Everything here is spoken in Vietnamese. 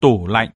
tủ lạnh.